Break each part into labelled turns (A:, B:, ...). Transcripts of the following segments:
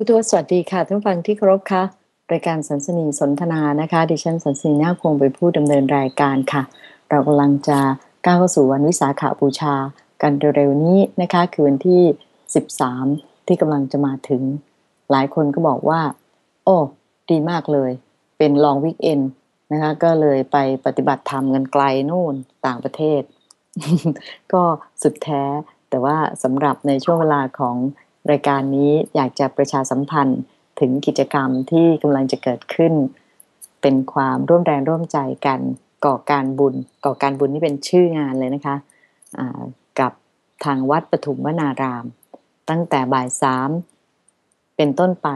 A: ุทวสวัสดีค่ะท่านฟังที่เคารพค่ะรายการสันสนีสนทนานะคะ ดิฉันสันสนีนาคงไปผู้ดำเนินรายการค่ะ เรากำลังจะก้าวเข้าสู่วันวิสาขาบูชากันเร็วๆนี้นะคะคือวันที่ 13 ที่กำลังจะมาถึง หลายคนก็บอกว่า โอ้ดีมากเลย เป็นลองวิกเอนนะคะก็เลยไปปฏิบัติธรรมกันไกลนู่นต่างประเทศ ก็สุดแท้แต่ว่าสำหรับในช่วงเวลาของ รายการนี้อยากจะประชาสัมพันธ์ถึงกิจกรรมที่กำลังจะเกิดขึ้น เป็นความร่วมแรงร่วมใจกันก่อการบุญ ก่อการบุญนี่เป็นชื่องานเลยนะคะะกับทางวัดปฐุมวนาราม ตั้งแต่บ่ายสามเป็นต้นไป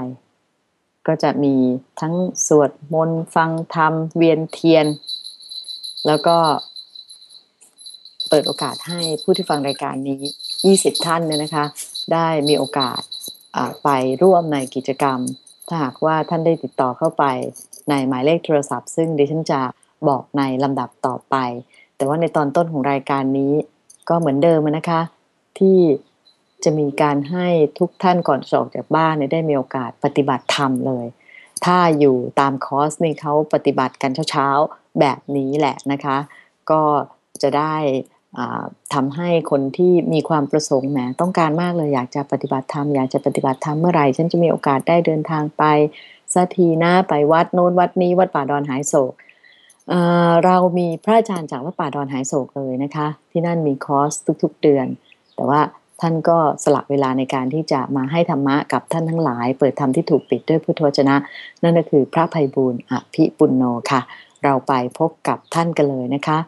A: ก็จะมีทั้งสวดมนต์ฟังธรรม เวียนเทียน แล้วก็เปิดโอกาสให้ผู้ที่ฟังรายการนี้ 20 ท่านเนี่ยนะคะ ได้มีโอกาสไปร่วมในกิจกรรม ถ้าหากว่าท่านได้ติดต่อเข้าไปในหมายเลขโทรศัพท์ ซึ่งดิฉันจะบอกในลำดับต่อไป แต่ว่าในตอนต้นของรายการนี้ ก็เหมือนเดิมนะคะ ที่จะมีการให้ทุกท่านก่อนออกจากบ้านได้มีโอกาสปฏิบัติธรรมเลย ถ้าอยู่ตามคอร์สนี่เขาปฏิบัติกันเช้าๆแบบนี้แหละนะคะ ก็จะได้ ทำให้คนที่มีความประสงค์แหมต้องการมากเลยอยากจะปฏิบัติธรรมอยากจะปฏิบัติธรรมเมื่อไหร่ ฉันจะมีโอกาสได้เดินทางไปสักทีนะไปวัดโน้นวัดนี้วัดป่าดอนหายโศกเเรามีพระอาจารย์จากวัดป่าดอนหายโศกเลยนะคะ ที่นั่นมีคอร์สทุก ๆ เดือน แต่ว่าท่านก็สละเวลาในการที่จะมาให้ธรรมะกับท่านทั้งหลาย เปิดธรรมที่ถูกปิดด้วยพุทธวจนะ นั่นก็คือพระภัยบูรณ์อภิปุณโนค่ะ เราไปพบกับท่านกันเลยนะคะ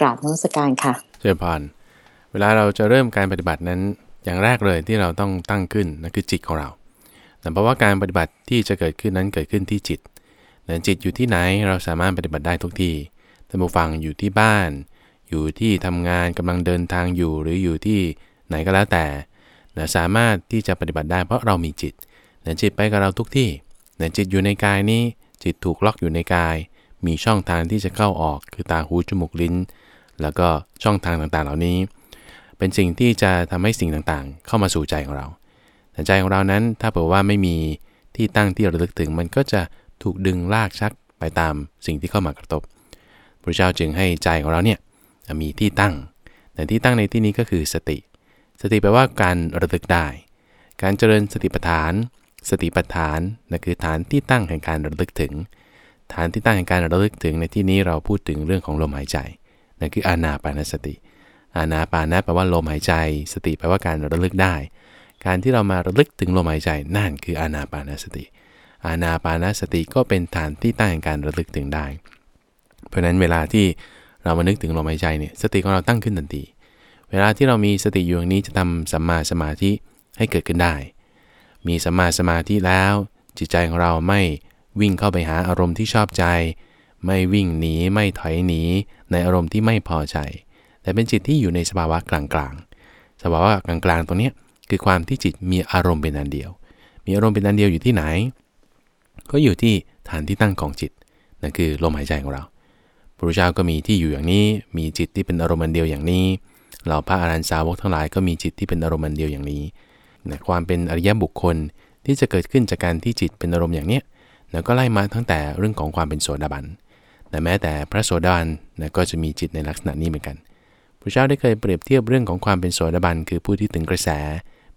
A: กราบนมัสการค่ะ
B: เจริญพรเวลาเราจะเริ่มการปฏิบัตินั้น อย่างแรกเลยที่เราต้องตั้งขึ้นนั่นคือจิตของเราแต่เพราะว่าการปฏิบัติที่จะเกิดขึ้นนั้นเกิดขึ้นที่จิตแต่จิตอยู่ที่ไหนเราสามารถปฏิบัติได้ทุกที่ท่านผู้ฟังอยู่ที่บ้าน อยู่ที่ทำงานกำลังเดินทางอยู่ หรืออยู่ที่ไหนก็แล้วแต่สามารถที่จะปฏิบัติได้เพราะเรามีจิตนะจิตไปกับเราทุกที่นะจิตอยู่ในกายนี้จิตถูกล็อกอยู่ในกาย มีช่องทางที่จะเข้าออกคือตาหูจมูกลิ้น แล้วก็ช่องทางต่างๆ เหล่านี้ เป็นสิ่งที่จะทำให้สิ่งต่างๆ เข้ามาสู่ใจของเราแต่ใจของเรานั้นถ้าเผื่อว่าไม่มีที่ตั้งที่ระลึกถึง มันก็จะถูกดึงลากชักไปตามสิ่งที่เข้ามากระทบพระเจ้าจึงให้ใจของเราเนี่ยมีที่ตั้ง แต่ที่ตั้งในที่นี้ก็คือสติ สติแปลว่าการระลึกได้ การเจริญสติปัฏฐาน สติปัฏฐานนั่นคือฐานที่ตั้งแห่งการระลึกถึง ฐานที่ตั้งแห่งการระลึกถึงในที่นี้เราพูดถึงเรื่องของลมหายใจ นั่นคืออานาปานสติ อานาปานะแปลว่าลมหายใจ สติแปลว่าการระลึกได้ การที่เรามาระลึกถึงลมหายใจนั่นคืออานาปานสติ อานาปานสติก็เป็นฐานที่ตั้งแห่งการระลึกถึงได้ เพราะนั้นเวลาที่เรามานึกถึงลมหายใจเนี่ยสติของเราตั้งขึ้นทันที เวลาที่เรามีสติอยู่อย่างนี้จะทำสัมมาสมาธิให้เกิดขึ้นได้ มีสัมมาสมาธิแล้ว จิตใจของเราไม่วิ่งเข้าไปหาอารมณ์ที่ชอบใจ ไม่วิ่งหนีไม่ถอยหนีในอารมณ์ที่ไม่พอใจ แต่เป็นจิตที่อยู่ในสภาวะกลางๆ สภาวะกลางๆตรงนี้คือความที่จิตมีอารมณ์เป็นอันเดียว มีอารมณ์เป็นอันเดียวอยู่ที่ไหน ก็อยู่ที่ฐานที่ตั้งของจิตนั่นคือลมหายใจของเราพระพุทธเจ้าก็มีที่อยู่อย่างนี้ มีจิตที่เป็นอารมณ์อันเดียวอย่างนี้เราพระอรันสาวกทั้งหลายก็มีจิตที่เป็นอารมณ์อันเดียวอย่างนี้นะความเป็นอริยบุคคลที่จะเกิดขึ้นจากการที่จิตเป็นอารมณ์อย่างเนี้ยนะก็ไล่มาตั้งแต่เรื่องของความเป็นโสดาบัน แต่แม้แต่พระโสดาบันนะก็จะมีจิตในลักษณะนี้เหมือนกันพระเจ้าได้เคยเปรียบเทียบเรื่องของความเป็นโสดาบันคือผู้ที่ถึงกระแส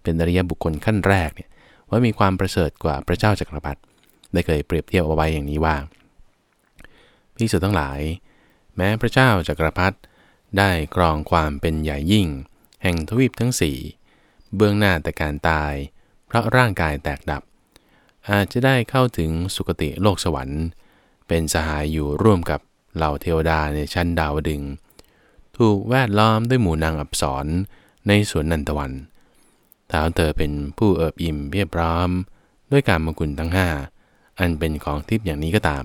B: เป็นอริยบุคคลขั้นแรกเนี่ยว่ามีความประเสริฐกว่าพระเจ้าจักรพรรดิได้เคยเปรียบเทียบเอาไว้อย่างนี้ว่าพิสุทั้งหลาย แม้พระเจ้าจักรพรรดิได้กรองความเป็นใหญ่ยิ่ง แห่งทวีปทั้งสี่เบื้องหน้าแต่การตาย เพราะร่างกายแตกดับ อาจจะได้เข้าถึงสุคติโลกสวรรค์ เป็นสหายอยู่ร่วมกับเหล่าเทวดาในชั้นดาวดึง ถูกแวดล้อมด้วยหมู่นางอับสรในสวนนันตวันท้าวเธอเป็นผู้เอิบอิ่มเพียบพร้อม ด้วยการมกุลทั้งห้าอันเป็นของทิพย์อย่างนี้ก็ตาม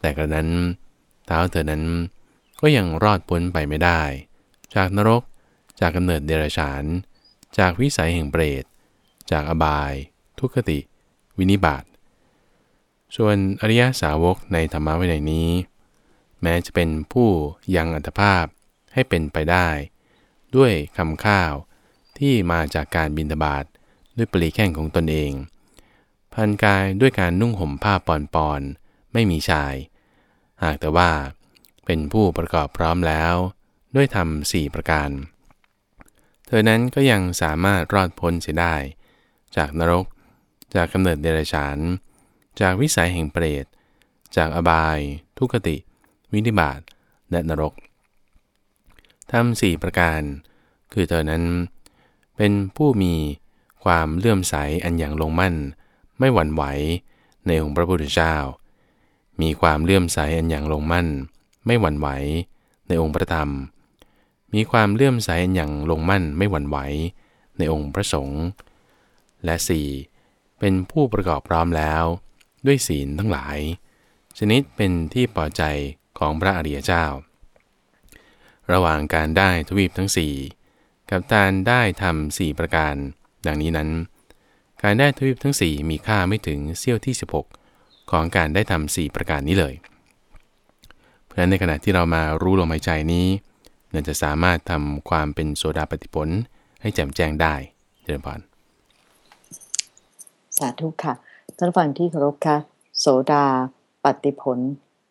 B: แต่กระนั้นท้าวเธอนั้นก็ยังรอดพ้นไปไม่ได้ จากนรก จากกำเนิดเดรัจฉาน จากวิสัยแห่งเปรต จากอบาย ทุกขติ วินิบาต ส่วนอริยสาวกในธรรมะวินัยนี้ แม้จะเป็นผู้ยังอัตภาพให้เป็นไปได้ ด้วยคำข้าวที่มาจากการบินทบาทด้วยปรีแข้งของตนเอง พันกายด้วยการนุ่งห่มผ้าปอนปอนไม่มีชาย หากแต่ว่าเป็นผู้ประกอบพร้อมแล้ว ด้วยธรรมสี่ประการ เธอนั้นก็ยังสามารถรอดพ้นเสียได้ จากนรก จากกำเนิดเดรัจฉาน จากวิสัยแห่งเปรต จากอบาย ทุกติ วินิบาตและนรกทำสี่ประการ คือเธอนั้น เป็นผู้มีความเลื่อมใสอันอย่างลงมั่น ไม่หวั่นไหวในองค์พระพุทธเจ้า มีความเลื่อมใสอันอย่างลงมั่น ไม่หวั่นไหวในองค์พระธรรม มีความเลื่อมใสอันอย่างลงมั่นไม่หวั่นไหวในองค์พระสงฆ์ และสี่เป็นผู้ประกอบพร้อมแล้ว ด้วยศีลทั้งหลาย ชนิดเป็นที่พอใจของพระอริยเจ้า ระหว่างการได้ทวีปทั้งสี่กับการได้ทำสี่ประการ ดังนี้นั้น การได้ทวีปทั้งสี่มีค่าไม่ถึงเสี้ยวที่ 16 ของการได้ทำสี่ประการนี้เลย เพราะฉะนั้นในขณะที่เรามารู้ลมหายใจนี้เราจะสามารถทำความเป็นโสดาปฏิผลให้แจ่มแจ้งได้เจริญพร
A: สาธุค่ะ ท่านฟังที่เคารพค่ะโสดาปฏิผล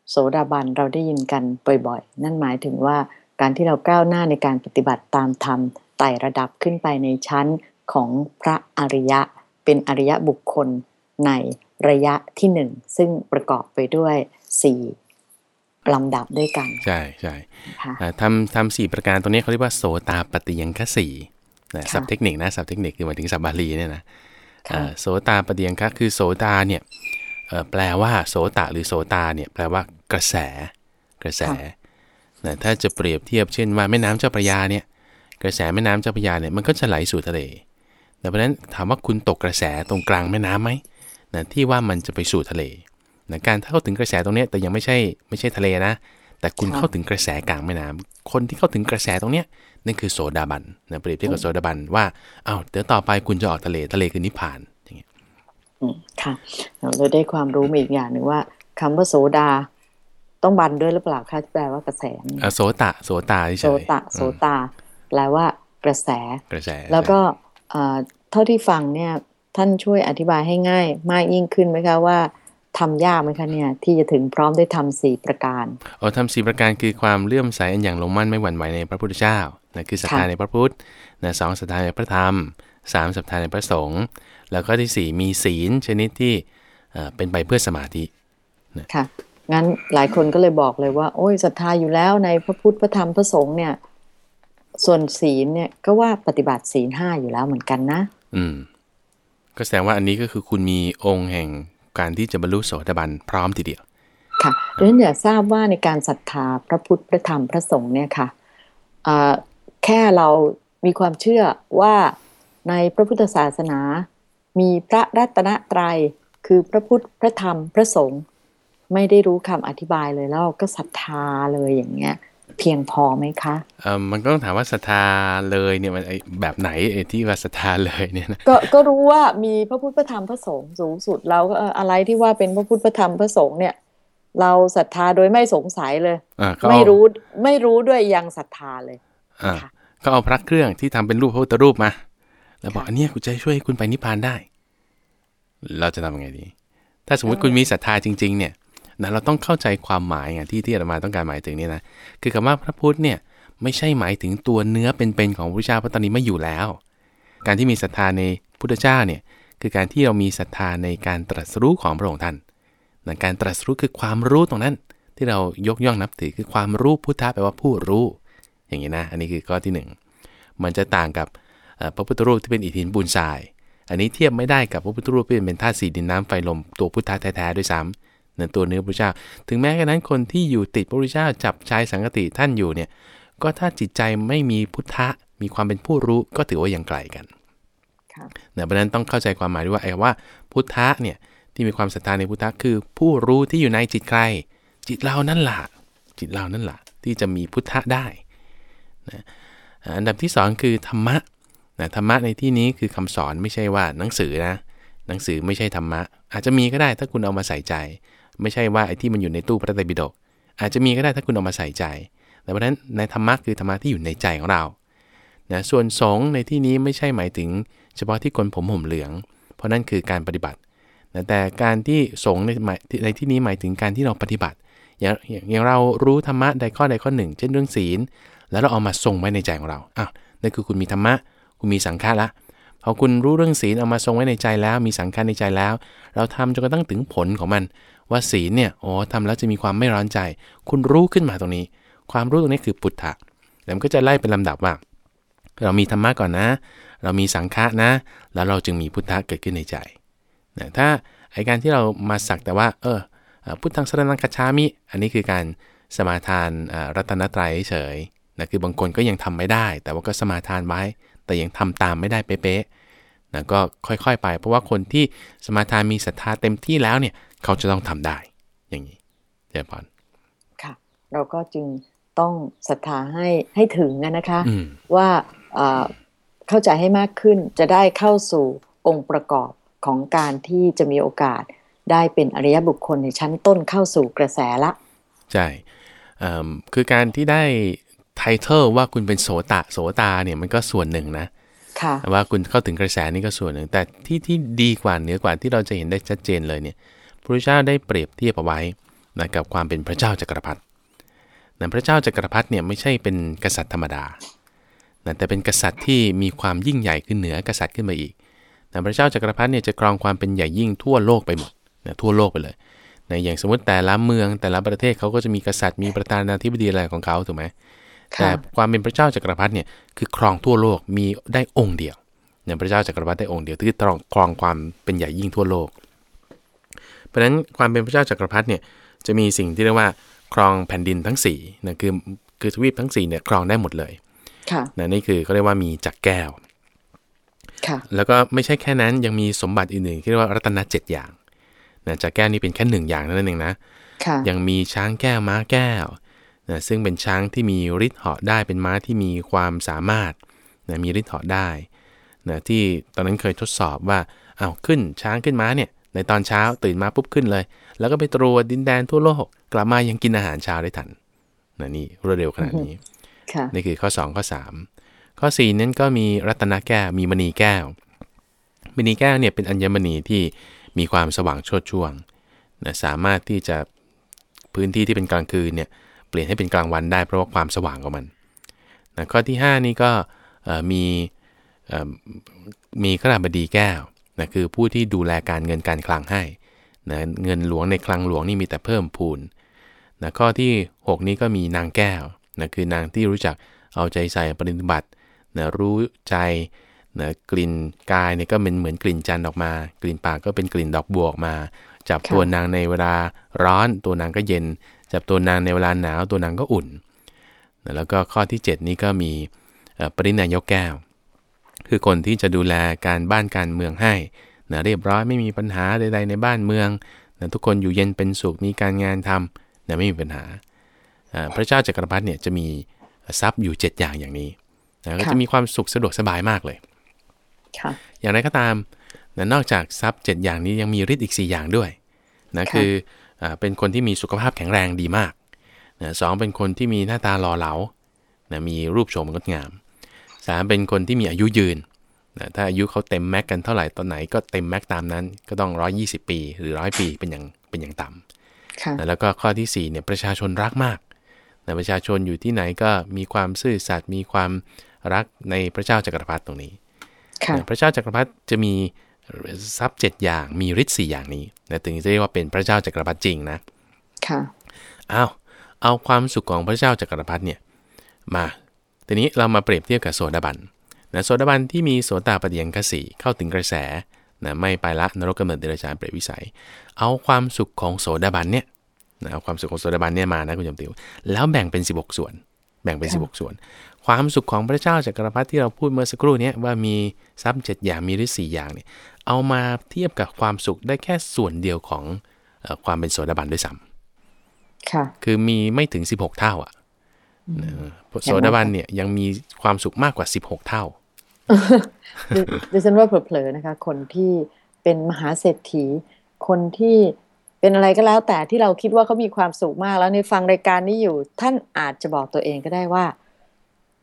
A: โสดาบันเราได้ยินกันบ่อยๆ นั่นหมายถึงว่าการที่เราก้าวหน้าในการปฏิบัติตามธรรมไต่ระดับขึ้นไปในชั้นของพระอริยะ เป็นอริยะบุคคลในระยะที่หนึ่งซึ่งประกอบไปด้วยสี่ลำดับด้วยกัน
B: ใช่ใช่
A: ค่ะ
B: อ่าทำทำสี่ประการตรงนี้เขาเรียกว่าโสตาปฏิยังคสี่นะ
A: ค่ะ
B: ศัพท์เทคนิคนะศัพท์เทคนิคคือหมายถึงศัพท์บาลีเนี่ยนะ
A: ค่ะ
B: อ่า โสตาปฏิยังคะคือโสตาเนี่ยเอ่อแปลว่าโสตะหรือโสตาเนี่ยแปลว่ากระแสกระแสนะถ้าจะเปรียบเทียบเช่นว่าแม่น้ำเจ้าพระยาเนี่ยกระแสแม่น้ำเจ้าพระยาเนี่ยมันก็จะไหลสู่ทะเลแต่เพราะฉะนั้นถามว่าคุณตกกระแสตรงกลางแม่น้ำไหมนะที่ว่ามันจะไปสู่ทะเลนะการถ้าเข้าถึงกระแสตรงเนี้ยแต่ยังไม่ใช่ไม่ใช่ทะเลนะ แต่คุณ
A: ค่ะ
B: เข้าถึงกระแสกลางแม่น้ำคนที่เข้าถึงกระแสตรงเนี้ย นั่นคือโสดาบันนะเปรียบเทียบกับโสดาบันว่าอ้าวเดี๋ยวต่อไปคุณจะออกทะเลทะเลคือนิพพานอย่างเงี้ย
A: อืมค่ะเราเลยได้ความรู้มาอีกอย่างหนึ่งว่าคำว่าโสดาต้องบันด้วยหรือเปล่าคะที่แปลว่ากระแสนี่
B: อะโสตะโสตาเฉย
A: โสตะโสตาแปลว่ากระแส
B: กระแส
A: แล้วก็เอ่อเท่าที่ฟังเนี่ยท่านช่วยอธิบายให้ง่าย มากยิ่งขึ้นไหมคะว่าทำยากไหมคะเนี่ยที่จะถึงพร้อมได้ทำสี่ประการ
B: เอาทำสี่ประการคือความเลื่อมใสอันอย่างลงมั่นไม่หวั่นไหวในพระพุทธเจ้า นะคือศรัทธา
A: ค่ะ
B: ในพระพุทธนะสองศรัทธาในพระธรรมสามศรัทธาในพระสงฆ์แล้วก็ที่สี่มีศีลชนิดที่เอ่อเป็นไปเพื่อสมาธิ
A: ค่ะงั้นหลายคนก็เลยบอกเลยว่า โอ้ยศรัทธาอยู่แล้วในพระพุทธพระธรรมพระสงฆ์เนี่ย ส่วนศีลเนี่ยก็ว่าปฏิบัติศีลห้าอยู่แล้วเหมือนกันนะ
B: อืม ก็แสดงว่าอันนี้ก็คือคุณมีองค์แห่งการที่จะบรรลุโสดาบันพร้อมทีเดียว
A: ค่ะดังนั้นอยากทราบว่าในการศรัทธาพระพุทธพระธรรมพระสงฆ์เนี่ยค่ะเอ่อ แค่เรามีความเชื่อว่าในพระพุทธศาสนา มีพระรัตนตรัยคือพระพุทธพระธรรมพระสงฆ์ไม่ได้รู้คำอธิบายเลยแล้วเราก็ศรัทธาเลยอย่างเงี้ยเพียงพอไหมคะ
B: เอ่อมันก็ต้องถามว่าศรัทธาเลยเนี่ยมันไอ้แบบไหนไอ้ที่ว่าศรัทธาเลยเนี่ยนะ
A: ก็ก็รู้ว่ามีพระพุทธพระธรรมพระสงฆ์สูงสุดเราก็เอออะไรที่ว่าเป็นพระพุทธพระธรรมพระสงฆ์เนี่ย เราศรัทธาโดยไม่สงสัยเลย
B: อ่าก็เอา
A: ไม่รู้ไม่รู้ด้วยยังศรัทธาเลย
B: อ่า
A: ค่ะ
B: ก็เอาพระเครื่องที่ทำเป็นรูปพระพุทธรูปมา แล้วบอก
A: ค่ะ
B: อันเนี้ยกูจะช่วยให้คุณไปนิพพานได้ เราจะทำยังไงดี ถ้าสมมติคุณมีศรัทธาจริง ๆ เนี่ยนะเราต้องเข้าใจความหมายไงที่ที่อาตมาต้องการหมายถึงเนี่ยนะคือคำว่าพระพุทธเนี่ยไม่ใช่หมายถึงตัวเนื้อเป็นๆของพระพุทธเจ้าเพราะตอนนี้ไม่อยู่แล้ว การที่มีศรัทธาในพุทธเจ้าเนี่ยคือการที่เรามีศรัทธาในการตรัสรู้ของพระองค์ท่านนะการตรัสรู้คือความรู้ตรงนั้น ที่เรายกย่องนับถือคือความรู้พุทธะแปลว่าผู้รู้ อย่างนี้นะ อันนี้คือข้อที่หนึ่งมันจะต่างกับเอ่อพระพุทธรูปที่เป็นอิฐหินปูนทราย อันนี้เทียบไม่ได้กับพระพุทธรูปที่เป็นธาตุสีดินน้ำไฟลมตัวพุทธะแท้ๆด้วยซ้ำนั่นตัวเนื้อพระพุทธเจ้า ถึงแม้กระนั้นคนที่อยู่ติดพระพุทธเจ้าจับชายสังกติท่านอยู่เนี่ย ก็ถ้าจิตใจไม่มีพุทธะ มีความเป็นผู้รู้ก็ถือว่ายังไกลกัน
A: ค่ะ
B: นะเพราะฉะนั้นต้องเข้าใจความหมายด้วยว่าไอ้ว่าพุทธะเนี่ยที่มีความศรัทธาในพุทธะคือ ผู้รู้ที่อยู่ในจิตใคร จิตเรานั่นแหละจิตเรานั่นแหละที่จะมีพุทธะได้ นะอันดับที่สองคือธรรมะนะธรรมะในที่นี้คือคำสอนไม่ใช่ว่าหนังสือนะหนังสือไม่ใช่ธรรมะ อาจจะมีก็ได้ถ้าคุณเอามาใส่ใจ ไม่ใช่ว่าไอ้ที่มันอยู่ในตู้พระไตรปิฎกอาจจะมีก็ได้ถ้าคุณเอามาใส่ใจแต่เพราะฉะนั้นในธรรมะคือธรรมะที่อยู่ในใจของเรานะส่วนสงในที่นี้ไม่ใช่หมายถึง เฉพาะที่คนผมห่มเหลือง เพราะนั่นคือการปฏิบัตินะแต่การที่สงในในที่นี้หมายถึงการที่เราปฏิบัติ อย่างอย่างเรารู้ธรรมะใดข้อใดข้อหนึ่ง เช่นเรื่องศีล แล้วเราเอามาทรงไว้ในใจของเราอ้าวนั่นคือคุณมีธรรมะ คุณมีสังฆะละพอคุณรู้เรื่องศีลเอามาทรงไว้ในใจแล้ว มีสังฆะในใจแล้ว เราทำจนกระทั่งถึงผลของมัน ว่าศีลเนี่ยโอ้ทำแล้วจะมีความไม่ร้อนใจ คุณรู้ขึ้นมาตรงนี้ ความรู้ตรงนี้คือปุถะแล้วมันก็จะไล่เป็นลำดับว่า เรามีธรรมะก่อนนะ เรามีสังฆะนะ แล้วเราจึงมีพุทธะเกิดขึ้นในใจนะถ้าไอการที่เรามาสักแต่ว่า เออพุทธังสรนังคชามิ อันนี้คือการสมาทานรัตนตรัยเฉย นะคือบางคนก็ยังทำไม่ได้ แต่ว่าก็สมาทานไว้ แต่ยังทำตามไม่ได้เป๊ะๆนะก็ค่อยๆไป เพราะว่าคนที่สมาทานมีศรัทธาเต็มที่แล้วเนี่ยเขาจะต้องทำได้อย่างนี้เจริญพร
A: ค่ะ เราก็จึงต้องศรัทธาให้ให้ถึงนะคะ ว่าเข้าใจให้มากขึ้นจะได้เข้าสู่องค์ประกอบของการที่จะมีโอกาสได้เป็นอริยบุคคลในชั้นต้นเข้าสู่กระแสละ
B: ใช่คือการที่ได้ ไทเทลว่าคุณเป็นโสตะโสตาเนี่ยมันก็ส่วนหนึ่งนะ
A: ค่ะ
B: ว่าคุณเข้าถึงกระแสนี่ก็ส่วนหนึ่ง แต่ที่ที่ดีกว่าเหนือกว่าที่เราจะเห็นได้ชัดเจนเลยเนี่ยพระเจ้าได้เปรียบเทียบเอาไว้นะกับความเป็นพระเจ้าจักรพรรดินะพระเจ้าจักรพรรดิเนี่ยไม่ใช่เป็นกษัตริย์ธรรมดานะแต่เป็นกษัตริย์ที่มีความยิ่งใหญ่ขึ้นเหนือกษัตริย์ขึ้นมาอีกนะพระเจ้าจักรพรรดิเนี่ยจะครองความเป็นใหญ่ยิ่งทั่วโลกไปหมดนะทั่วโลกไปเลยนะอย่างสมมติแต่ละเมืองแต่ละประเทศเขาก็จะมีกษัตริย์มีประธานาธิบดีอะไรของเขาถูกไหม แต่ความเป็นพระเจ้าจักรพรรดิเนี่ยคือครองทั่วโลกมีได้องค์เดียวเนี่ยพระเจ้าจักรพรรดิได้องค์เดียวที่ครองครองความเป็นใหญ่ยิ่งทั่วโลก เพราะฉะนั้นความเป็นพระเจ้าจักรพรรดิเนี่ยจะมีสิ่งที่เรียกว่าครองแผ่นดินทั้ง4นะคือคือทวีปทั้ง4เนี่ยครองได้หมดเลยนะนี่คือเขาเรียกว่ามีจักแก้วแล้วก็ไม่ใช่แค่นั้นยังมีสมบัติอื่นๆที่เรียกว่ารัตนเจ็ดอย่างนะจักแก้วนี่เป็นแค่หนึ่งอย่างนั่นเองนะยังมีช้างแก้วม้าแก้ว นะซึ่งเป็นช้างที่มีฤทธิ์เหาะได้เป็นม้าที่มีความสามารถนะมีฤทธิ์เหาะได้นะที่ตอนนั้นเคยทดสอบว่าเอาขึ้นช้างขึ้นม้าเนี่ยในตอนเช้าตื่นมาปุ๊บขึ้นเลย แล้วก็ไปตรวจดินแดนทั่วโลกกลับมายังกินอาหารเช้าได้ทันนะนี่รวดเร็วขนาดนี้นี่คือข้อ 2 ข้อ 3 ข้อ 4 นั้นก็มีรัตนแก้วมีมณีแก้วมณีแก้วเนี่ยเป็นอัญมณีที่มีความสว่างโชดช่วงนะสามารถที่จะพื้นที่ที่เป็นกลางคืนเนี่ย เปลี่ยนให้เป็นกลางวันได้เพราะว่าความสว่างของมันนะข้อที่ 5 นี่ก็มีมีขราบดีแก้วนะคือผู้ที่ดูแลการเงินการคลังให้นะเงินหลวงในคลังหลวงนี่มีแต่เพิ่มพูนนะข้อที่ 6 นี้ก็มีนางแก้วนะคือนางที่รู้จักเอาใจใส่ปฏิบัตินะรู้ใจนะกลิ่นกายเนี่ยก็เป็นเหมือนกลิ่นจันทร์ออกมา กลิ่นปากก็เป็นกลิ่นดอกบัวออกมา จับตัวนางในเวลาร้อนตัวนางก็เย็น จับตัวนางในเวลาหนาวตัวนางก็อุ่นนะแล้วก็ข้อที่ 7 นี้ก็มีปรินายกแก้ว คือคนที่จะดูแลการบ้านการเมืองให้นะเรียบร้อยไม่มีปัญหาใดๆในบ้านเมืองนะทุกคนอยู่เย็นเป็นสุขมีการงานทำนะไม่มีปัญหา พระเจ้าจักรพรรดิเนี่ยจะมีทรัพย์อยู่ 7 อย่างอย่างนี้นะก็จะมีความสุขสะดวกสบายมากเลยอย่างไรก็ตามนะนอกจากทรัพย์ 7 อย่างนี้ยังมีฤทธิ์อีก 4 อย่างด้วยนะคืออ เป็นคนที่มีสุขภาพแข็งแรงดีมากนะสองเป็นคนที่มีหน้าตาหล่อเหลานะมีรูปโฉมงดงามสามเป็นคนที่มีอายุยืนนะถ้าอายุเขาเต็มแม็กกันเท่าไหร่ตอนไหนก็เต็มแม็กตามนั้น ก็ต้อง 120 ปีหรือร้อยปีเป็นอย่างเป็นอย่างต่ำนะแล้วก็ข้อที่4เนี่ยประชาชนรักมากนะประชาชนอยู่ที่ไหนก็มีความซื่อสัตย์มีความรักในพระเจ้าจักรพรรดิตรงนี้นะพระเจ้าจักรพรรดิจะมี ทรัพย์เจ็ดอย่างมีฤทธิ์สี่อย่างนี้นะถึงจะเรียกว่าเป็นพระเจ้าจักรพรรดิจริงนะ
A: ค่ะ
B: เอาเอาความสุขของพระเจ้าจักรพรรดิเนี่ยมาทีนี้เรามาเปรียบเทียบกับโสดาบันนะโสดาบันที่มีโสตาปฏิยังคสีเข้าถึงกระแสนะไม่ไปละนรกกำเนิดเดรัจฉานเปรตวิสัย เอาความสุขของโสดาบันเนี่ยนะเอาความสุขของโสดาบันเนี่ยมานะคุณจมติวแล้วแบ่งเป็น 16 ส่วน แบ่งเป็น 16 ส่วน ความสุขของพระเจ้าจักรพรรดิที่เราพูดเมื่อสักครู่นี้ว่ามีทรัพย์เจ็ดอย่างมีฤทธิ์สี่อย่างเนี่ยเอามาเทียบกับความสุขได้แค่ส่วนเดียวของความเป็นโสดาบันด้วยซ้ำ
A: ค่ะ
B: คือมีไม่ถึง 16 เท่าอะโสดาบันเนี่ยยังมีความสุขมากกว่า 16 เท่า
A: ดิฉันว่าเผลอๆนะคะ คนที่เป็นมหาเศรษฐี คนที่เป็นอะไรก็แล้วแต่ที่เราคิดว่าเขามีความสุขมากแล้วในฟังรายการนี้อยู่ ท่านอาจจะบอกตัวเองก็ได้ว่า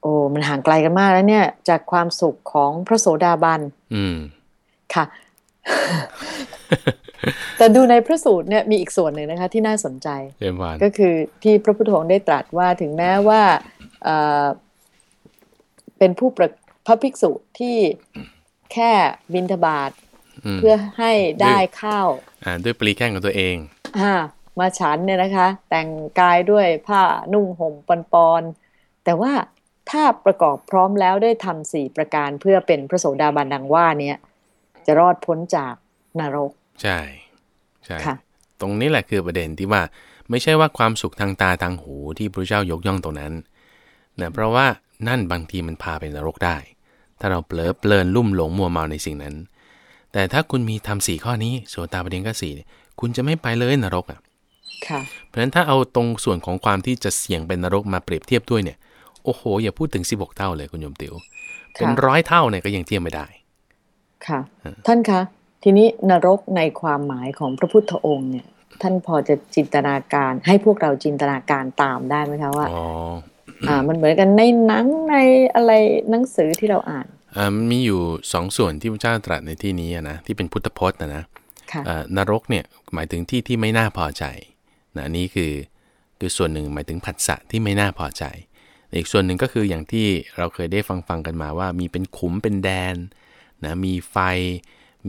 A: โอ้มันห่างไกลกันมากแล้วเนี่ย จากความสุขของพระโสดาบัน
B: อืม
A: ค่ะ แต่ดูในพระสูตรเนี่ยมีอีกส่วนหนึ่งนะคะ ที่น่าสนใจ
B: เรียนวาน
A: ก็คือที่พระพุทธองค์ได้ตรัสว่าถึงแม้ว่าเอ่อเป็นผู้ประพระภิกษุที่แค่บินทบาท
B: ม
A: เพื่อให้ได้ข้าว
B: อ่าด้วยปรีแข้งของตัวเอง
A: อ่ามาฉันเนี่ยนะคะ แต่งกายด้วยผ้านุ่งห่มปอนปอนๆแต่ว่า ถ้าประกอบพร้อมแล้วได้ทำสี่ประการเพื่อเป็นพระโสดาบันดังว่าเนี้ยจะรอดพ้นจากนรก
B: ใช่ใช่
A: ค่ะ
B: ตรงนี้แหละคือประเด็นที่ว่าไม่ใช่ว่าความสุขทางตาทางหูที่พระเจ้ายกย่องตรงนั้นนะเพราะว่านั่นบางทีมันพาไปนรกได้ ถ้าเราเผลอเพลินลุ่มหลงมัวเมาในสิ่งนั้น แต่ถ้าคุณมีทำสี่ข้อนี้โสตาประเด็นก็สี่เนี่ยคุณจะไม่ไปเลยนรกอะ
A: ค่ะ
B: เพราะฉะนั้นถ้าเอาตรงส่วนของความที่จะเสี่ยงเป็นนรกมาเปรียบเทียบด้วยเนี่ยโอ้โห อย่าพูดถึง 16 เท่าเลยคุณโยมติว๋วเป็น
A: ค่ะ
B: ร้อยเท่าเนี่ยก็ยังเทียบไม่ได้
A: ค่ะ
B: อ่า
A: ท่านคะทีนี้นรกในความหมายของพระพุทธองค์เนี่ย ท่านพอจะจินตนาการให้พวกเราจินตนาการตามได้ไหมคะว่า
B: อ๋อ
A: อ่า มันเหมือนกันในหนังในอะไรหนังสือที่เราอ่าน
B: อ่ามีอยู่สองส่วนที่พระเจ้าตรัสในที่นี้อะนะที่เป็นพุทธพจน์นะนะ
A: ค่ะ
B: อ่านรกเนี่ยหมายถึงที่ที่ไม่น่าพอใจนะอันนี้คือคือส่วนหนึ่งหมายถึงผัสสะที่ไม่น่าพอใจ อีกส่วนหนึ่งก็คืออย่างที่เราเคยได้ฟังฟังกันมาว่ามีเป็นขุมเป็นแดนนะมีไฟ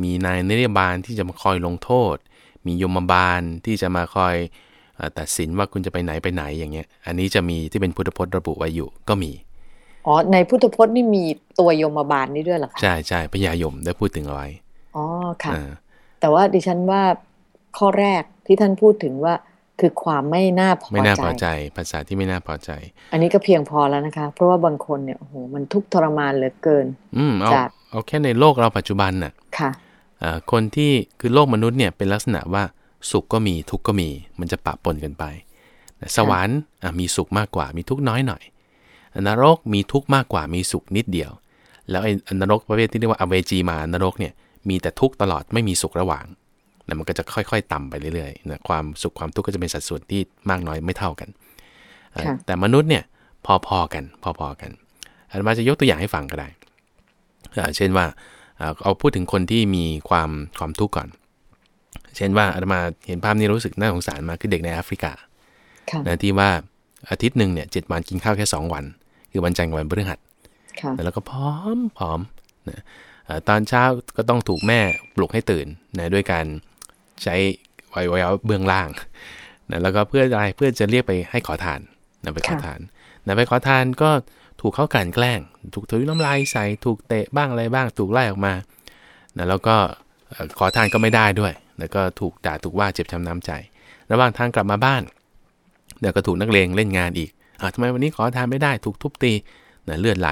B: มีนายนิรบาลที่จะมาคอยลงโทษ มียมบาลที่จะมาคอยเอ่อตัดสินว่าคุณจะไปไหนไปไหนอย่างเงี้ย อันนี้จะมีที่เป็นพุทธพจน์ระบุไว้อยู่ก็มี
A: อ๋อ ในพุทธพจน์นี่มีตัวยมบาลนี่ด้วยเหรอคะ
B: ใช่ใช่พญายมได้พูดถึงเอาไว้
A: อ๋อ ค่ะ
B: อ่า
A: แต่ว่าดิฉันว่าข้อแรกที่ท่านพูดถึงว่า คือความไม่น่าพอ
B: ไม่น่า
A: ใจ
B: พอใจ ภาษาที่ไม่น่าพอใจ
A: อันนี้ก็เพียงพอแล้วนะคะ เพราะว่าบางคนเนี่ยโอ้โหมันทุกข์ทรมานเหลือเกิน
B: อืมเอา
A: จาก
B: เอาแค่ในโลกเราปัจจุบันน่ะ
A: ค่ะ
B: อ่าคนที่คือโลกมนุษย์เนี่ยเป็นลักษณะว่าสุขก็มีทุกข์ก็มี มันจะปะปนกันไปนะสวรรค์อะมีสุขมากกว่ามีทุกข์น้อยหน่อยนรกมีทุกข์มากกว่ามีสุขนิดเดียว แล้วไอ้นรกประเภทที่เรียกว่าอเวจีมานรกเนี่ยมีแต่ทุกข์ตลอดไม่มีสุขระหว่าง นะมันก็จะค่อยๆต่ำไปเรื่อยๆนะความสุขความทุกข์ก็จะเป็นสัดส่วนที่มากน้อยไม่เท่ากันอะ
A: ค่ะ
B: แต่มนุษย์เนี่ยพอๆกัน พอๆกันอาตมาจะยกตัวอย่างให้ฟังก็ได้อ่าเช่นว่าอ่าเอาพูดถึงคนที่มีความความทุกข์ก่อน เช่นว่าอาตมาเห็นภาพนี้รู้สึกน่าสงสารมากคือเด็กในแอฟริกา
A: ค่ะ
B: นะที่ว่าอาทิตย์หนึ่งเนี่ยเจ็ดวันกินข้าวแค่2วัน คือวันจันทร์กับวันพฤหัส
A: ค่ะ
B: แล้วก็พร้อมผอมนะอ่าตอนเช้าก็ต้องถูกแม่ปลุกให้ตื่นนะด้วยการ ใช้ไว้ไว้เบื้องล่างนะแล้วก็เพื่ออะไรเพื่อจะเรียกไปให้ขอทานนะไปขอทานนะไปขอทานก็ถูกเขากลันแกล้ง ถูกถุยน้ำลายใส่ถูกเตะบ้างอะไรบ้างถูกไล่ออกมานะแล้วก็เอ่อขอทานก็ไม่ได้ด้วย แล้วก็ถูกด่าถูกว่าเจ็บช้ำน้ำใจ ระหว่างทางกลับมาบ้านเดี๋ยวก็ถูกนักเลงเล่นงานอีกอะทำไมวันนี้ขอทานไม่ได้ถูกทุบตีนะเลือดไหล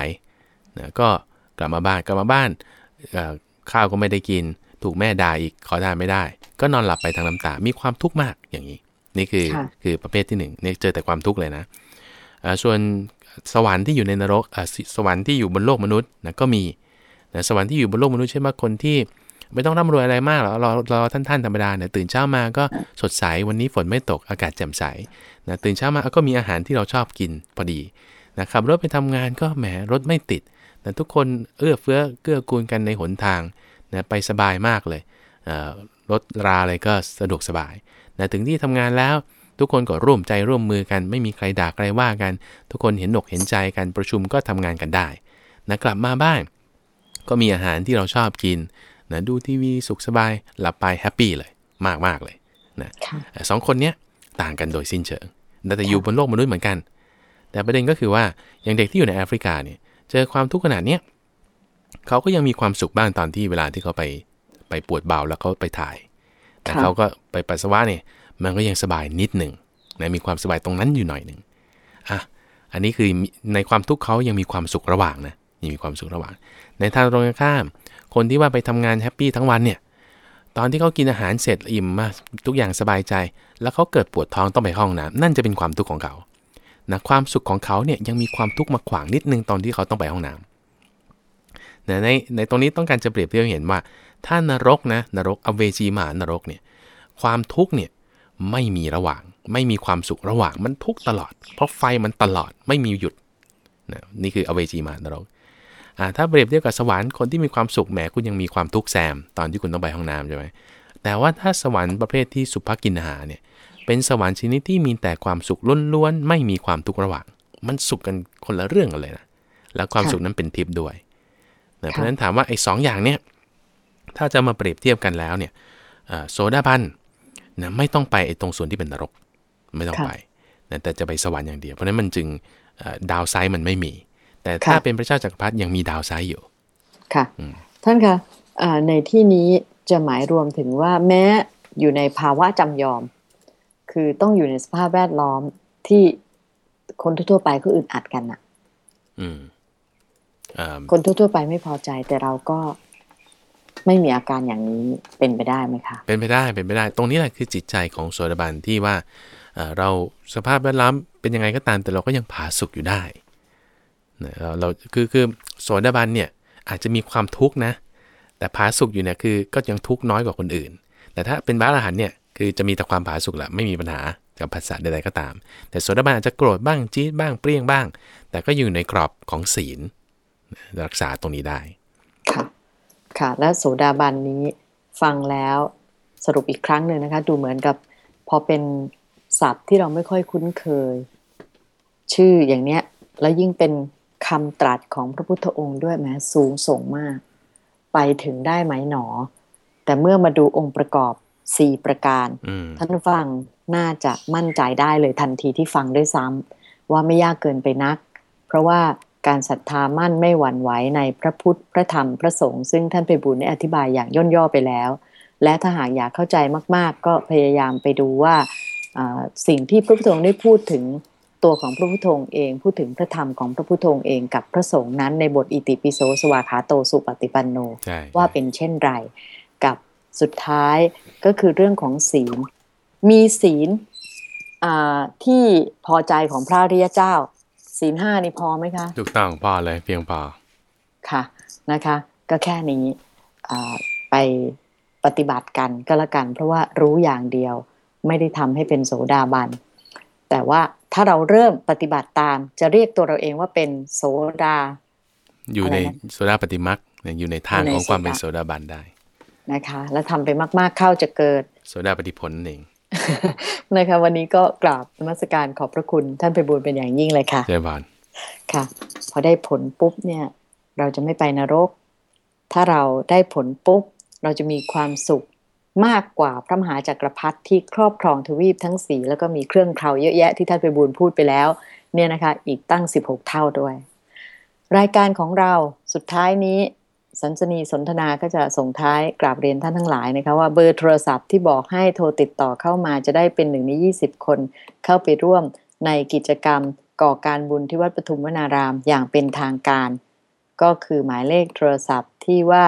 B: นะก็กลับมาบ้านกลับมาบ้านเอ่อข้าวก็ไม่ได้กิน ถูกแม่ด่าอีกขอทานไม่ได้ ก็นอนหลับไปทั้งน้ำตา มีความทุกข์มากอย่างนี้ นี่คือ
A: ค่ะ
B: คือประเภทที่หนึ่งเนี่ยเจอแต่ความทุกข์เลยนะอ่าส่วนสวรรค์ที่อยู่ในนรกอ่าสสวรรค์ที่อยู่บนโลกมนุษย์นะก็มีนะสวรรค์ที่อยู่บนโลกมนุษย์เช่นว่าคนที่ไม่ต้องร่ำรวยอะไรมากหรอกเราเราท่านท่านๆธรรมดาเนี่ยตื่นเช้ามาก็สดใสวันนี้ฝนไม่ตกอากาศแจ่มใสนะตื่นเช้ามาก็มีอาหารที่เราชอบกินพอดีนะขับรถไปทำงานก็แหมรถไม่ติดนะทุกคนเอื้อเฟื้อเกื้อกูลกันในหนทาง นะไปสบายมากเลยเอ่อรถราอะไรก็สะดวกสบายนะถึงที่ทำงานแล้วทุกคนก็ร่วมใจร่วมมือกัน ไม่มีใครด่าใครว่ากัน ทุกคนเห็นอกเห็นใจกันประชุมก็ทำงานกันได้นะกลับมาบ้าน ก็มีอาหารที่เราชอบกินนะดูทีวีสุขสบายหลับไปแฮปปี้เลยมากมากๆเลยนะ
A: ค่ะ
B: เอ่อสองคนเนี้ยต่างกันโดยสิ้นเชิงแต่แต่อยู่บนโลกมนุษย์เหมือนกัน แต่ประเด็นก็คือว่าอย่างเด็กที่อยู่ในแอฟริกาเนี่ยเจอความทุกข์ขนาดเนี้ย เขาก็ยังมีความสุขบ้างตอนที่เวลาที่เขาไปไปปวดเบาแล้วเขาไปถ่าย แต่
A: ค่ะ
B: เขาก็ไปปัสสาวะเนี่ย มันก็ยังสบายนิดหนึ่งนะมีความสบายตรงนั้นอยู่หน่อยหนึ่งอะอันนี้คือมีในความทุกข์เขายังมีความสุขระหว่างนะยังมีความสุขระหว่าง ในทางตรงกันข้าม คนที่ว่าไปทำงาน happy ทั้งวันเนี่ย ตอนที่เขากินอาหารเสร็จอิ่มมากทุกอย่างสบายใจ แล้วเขาเกิดปวดท้องต้องไปห้องน้ำนั่นจะเป็นความทุกข์ของเขานะความสุขของเขาเนี่ยยังมีความทุกข์มาขวางนิดนึงตอนที่เขาต้องไปห้องน้ำ นะในในตรงนี้ต้องการจะเปรียบเทียบให้เห็นว่า ถ้านรกนะนรกอเวจีมานรกเนี่ยความทุกข์เนี่ยไม่มีระหว่าง ไม่มีความสุขระหว่างมันทุกข์ตลอด เพราะไฟมันตลอดไม่มีหยุดนะนี่คืออเวจีมานรกอ่าถ้าเปรียบเทียบกับสวรรค์คนที่มีความสุขแหมคุณยังมีความทุกข์แซม ตอนที่คุณต้องไปห้องน้ำใช่ไหมแต่ว่าถ้าสวรรค์ประเภทที่สุภกินหาเนี่ยเป็นสวรรค์ชนิดที่มีแต่ความสุขล้วนๆไม่มีความทุกข์ระหว่าง มันสุขกันคนละเรื่องกันเลยนะแล้วความสุขนั้นเป็นทิพย์ด้วยนะ เพราะฉะนั้นถามว่าไอ้สองอย่างเนี่ยถ้าจะมาเปรียบเทียบกันแล้วเนี่ยโซดาบันนะไม่ต้องไปไอ้ตรงส่วนที่เป็นนรกไม่ต้องไปนะแต่จะไปสวรรค์อย่างเดียว เพราะนั้นมันจึงดาวไซด์มันไม่มี แต่ถ้าเป็นพระเจ้าจักรพรรดิยังมีดาวไซด์อยู่
A: ค่ะ ท่านคะในที่นี้จะหมายรวมถึงว่าแม้อยู่ในภาวะจำยอม คือต้องอยู่ในสภาพแวดล้อมที่คนทั่วไปก็อึดอัดกันน่ะ คนทั่วๆไปไม่พอใจแต่เราก็ไม่มีอาการอย่างนี้เป็นไปได้ไหมคะ
B: เป็นไปได้เป็นไปได้ ตรงนี้แหละคือจิตใจของโสดาบันที่ว่าเราสภาพแวดล้อมเป็นยังไงก็ตาม แต่เราก็ยังผาสุกอยู่ได้เราเราคือคือโสดาบันเนี่ยอาจจะมีความทุกข์นะ แต่ผาสุกอยู่เนี่ยคือก็ยังทุกข์น้อยกว่าคนอื่น แต่ถ้าเป็นบ้าอรหันเนี่ยคือจะมีแต่ความผาสุกแหละไม่มีปัญหากับภาษาใดๆก็ตาม แต่โสดาบันอาจจะโกรธบ้างจี๊ดบ้างเปรี้ยงบ้าง แต่ก็อยู่ในกรอบของศีล รักษาตรงนี้ได้
A: ค่ะ ค่ะ และโสดาบันนี้ฟังแล้วสรุปอีกครั้งหนึ่งนะคะ ดูเหมือนกับพอเป็นศัพท์ที่เราไม่ค่อยคุ้นเคย ชื่ออย่างเนี้ย แล้วยิ่งเป็นคำตรัสของพระพุทธองค์ด้วยแม้สูงส่งมาก ไปถึงได้ไหมหนอ แต่เมื่อมาดูองค์ประกอบสี่ประการ ท่านฟังน่าจะมั่นใจได้เลยทันทีที่ฟังด้วยซ้ำว่าไม่ยากเกินไปนัก เพราะว่า การศรัทธามั่นไม่หวั่นไหวในพระพุทธพระธรรมพระสงฆ์ซึ่งท่านไปบุญได้อธิบายอย่างย่นย่อไปแล้ว และถ้าหากอยากเข้าใจมาก ๆ ก็พยายามไปดูว่าสิ่งที่พระพุทธองค์ได้พูดถึงตัวของพระพุทธองค์เอง พูดถึงพระธรรมของพระพุทธองค์เองกับพระสงฆ์นั้นในบทอิติปิโสสวาขาโตสุปฏิปันโน ว่าเป็นเช่นไร กับสุดท้ายก็คือเรื่องของศีล มีศีลที่พอใจของพระริยเจ้า ศีลห้านี่พอไหมคะ
B: ถูกต้องพอเลยเพียงพอ
A: ค่ะนะคะ ก็แค่นี้ไปปฏิบัติกันก็แล้วกัน เพราะว่ารู้อย่างเดียวไม่ได้ทำให้เป็นโสดาบัน แต่ว่าถ้าเราเริ่มปฏิบัติตาม จะเรียกตัวเราเองว่าเป็นโสดา
B: อยู่ในโสดาปฏิมักอยู่ในทางของความเป็นโสดาบันได้
A: นะคะ แล้วทำไปมากๆเข้าจะเกิด
B: โสดาปฏิผลเอง
A: นะคะวันนี้ก็กราบนมัสการขอบพระคุณท่านไปบูญเป็นอย่างยิ่งเลยค่ะ
B: เจ้าบาน
A: ค่ะ พอได้ผลปุ๊บเนี่ย เราจะไม่ไปนรก ถ้าเราได้ผลปุ๊บ เราจะมีความสุขมากกว่าพระมหาจักรพรรดิที่ครอบครองทวีปทั้งสีแล้วก็มีเครื่องเคราเยอะแยะที่ท่านไปบูญพูดไปแล้ว เนี่ยนะคะ อีกตั้ง 16 เท่าด้วย รายการของเราสุดท้ายนี้ สันสนีสนทนาก็จะส่งท้ายกราบเรียนท่านทั้งหลายนะคะว่าเบอร์โทรศัพท์ที่บอกให้โทรติดต่อเข้ามาจะได้เป็นหนึ่งใน 20 คน เข้าไปร่วมในกิจกรรมก่อการบุญที่วัดปทุมวนารามอย่างเป็นทางการ ก็คือหมายเลขโทรศัพท์ที่ว่า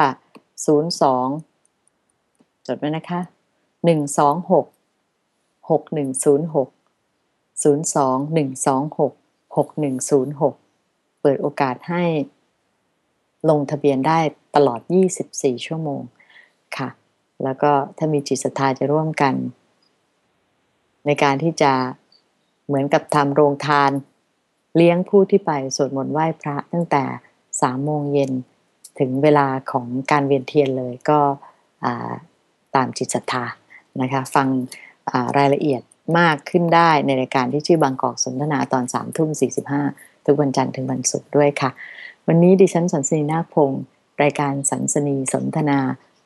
A: 02 จดไว้นะคะ 126 6106 02 126 6106 เปิดโอกาสให้ลงทะเบียนได้ ตลอด 24 ชั่วโมงค่ะ แล้วก็ถ้ามีจิตศรัทธาจะร่วมกัน ในการที่จะเหมือนกับทำโรงทาน เลี้ยงผู้ที่ไปสวดมนต์ไหว้พระตั้งแต่สามโมงเย็นถึงเวลาของการเวียนเทียนเลยก็ตามจิตศรัทธานะคะฟังรายละเอียดมากขึ้นได้ในรายการที่ชื่อบางกอกสนทนาตอนสามทุ่มสี่สิบห้าทุกวันจันทร์ถึงวันศุกร์ด้วยค่ะ วันนี้ดิฉันสันสนีนาคพงศ์ รายการสันสนีสนทนา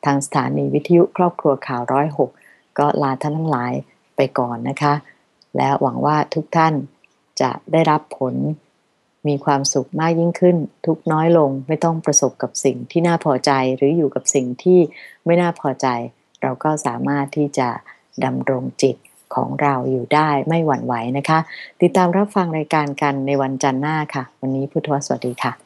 A: ทางสถานีวิทยุครอบครัวข่าวร้อยหกก็ลาท่านทั้งหลายไปก่อนนะคะ และหวังว่าทุกท่านจะได้รับผล มีความสุขมากยิ่งขึ้น ทุกน้อยลงไม่ต้องประสบกับสิ่งที่น่าพอใจหรืออยู่กับสิ่งที่ไม่น่าพอใจ เราก็สามารถที่จะดำรงจิตของเราอยู่ได้ไม่หวั่นไหวนะคะ ติดตามรับฟังรายการกันในวันจันทร์หน้าค่ะ วันนี้พุทธวสวัสดีค่ะ